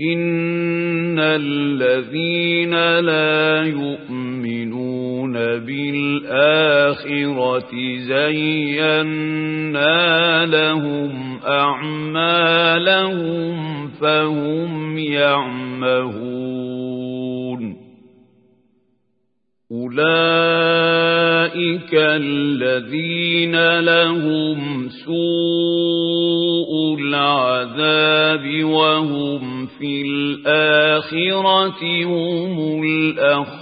إن الذين لا يؤمنون بالآخرة زينا لهم أعمالهم فهم يعمهون أولئك الذين لهم سوء العذاب وهم في الآخرة هم الأخسرون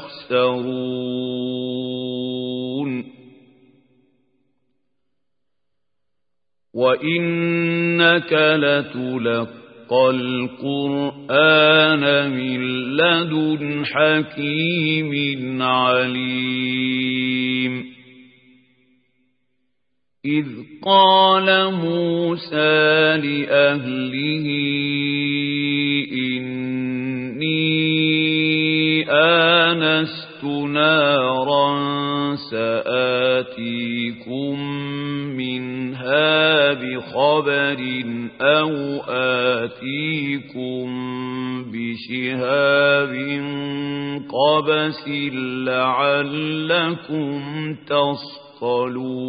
وإنك لتلقى القرآن من لدن حكيم عليم. إذ قال موسى لأهله إني آنست نارا سآتيكم منها بخبر أو آتيكم بشهاب قبس لعلكم تصطلون.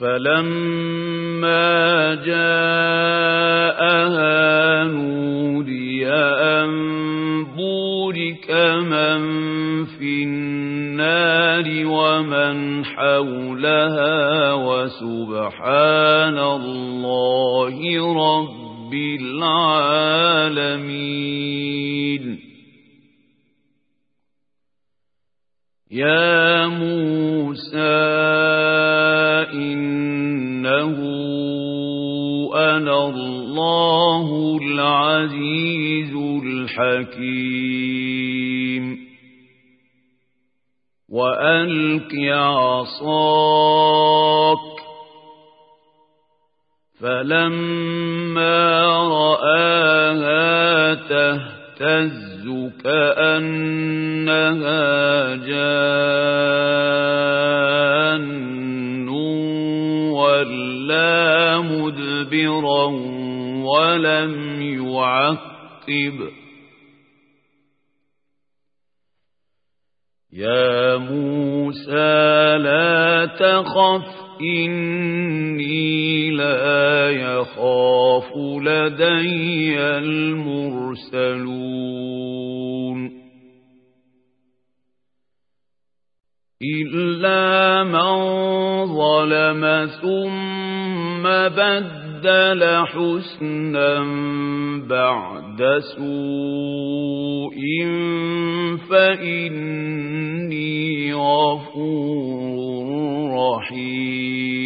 فلما جاءها نودي أن بورك من في النار ومن حولها وسبحان الله رب العالمين. يا موسى إنه أنا الله العزيز الحكيم. وألق عصاك. فلما رآها تهتز كأنها جان ولا مدبرا ولم يعقب. يا موسى لا تخف إني لا يخاف لدي المرسلون إلا من ظلم ثم بدل حسنا بعد سوء فإني غفور رحيم.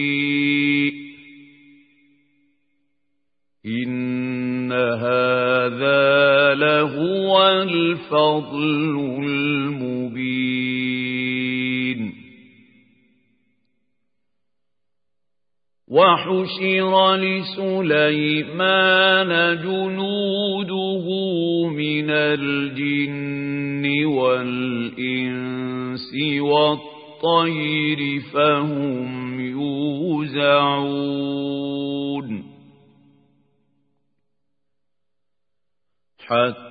الفضل المبين. وحشر لسليمان جنوده من الجن والإنس والطير فهم يوزعون. حتى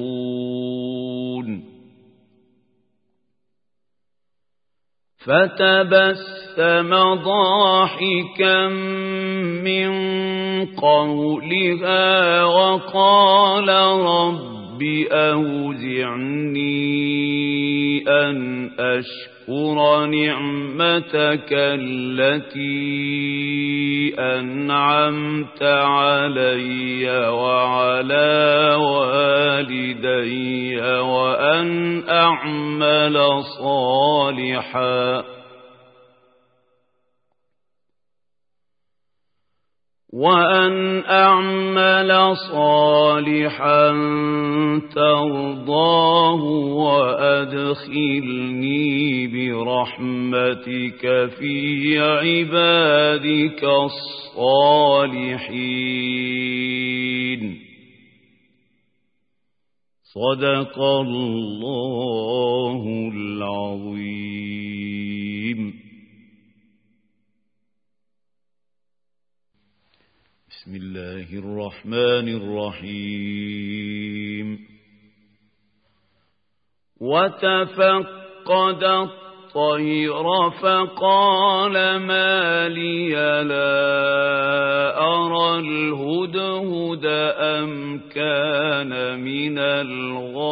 فتبسم ضاحكا من قولها وقال رب أوزعني. أن أشكر نعمتك التي أنعمت علي وعلى والدي وأن أعمل صالحا وأن أعمل صالحا ترضاه وأدخلني برحمتك في عبادك الصالحين. صدق الله العظيم. بسم الله الرحمن الرحيم. وتفقد الطير فقال ما لي لا أرى الهدهد أم كان من الغائبين.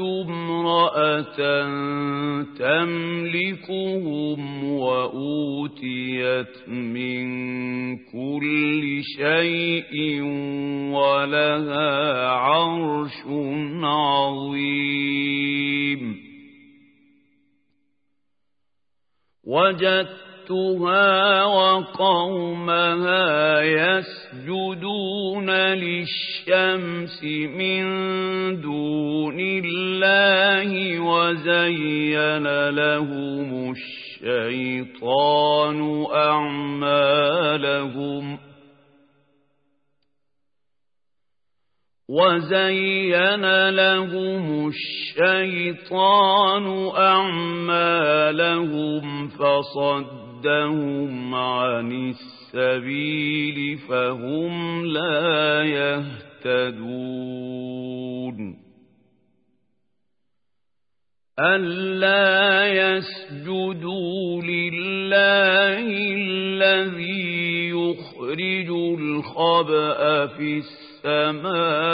امرأة تملكهم وأوتيت من كل شيء ولها عرش عظيم وجدت وجدتها وقومها يسجدون للشمس من دون الله وزين لهم الشيطان أعمالهم وزين لهم الشيطان أعمالهم فصد صدهم عن السبيل فهم لا يهتدون. ألا يسجدوا لله الذي يخرج الخبأ في السماوات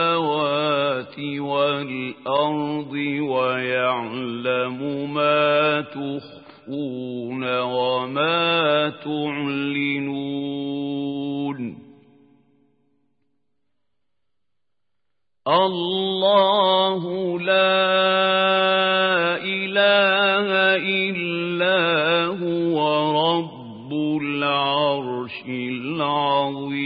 والأرض ويعلم ما تخفى تخفون وما تعلنون الله لا إله إلا هو رب العرش العظيم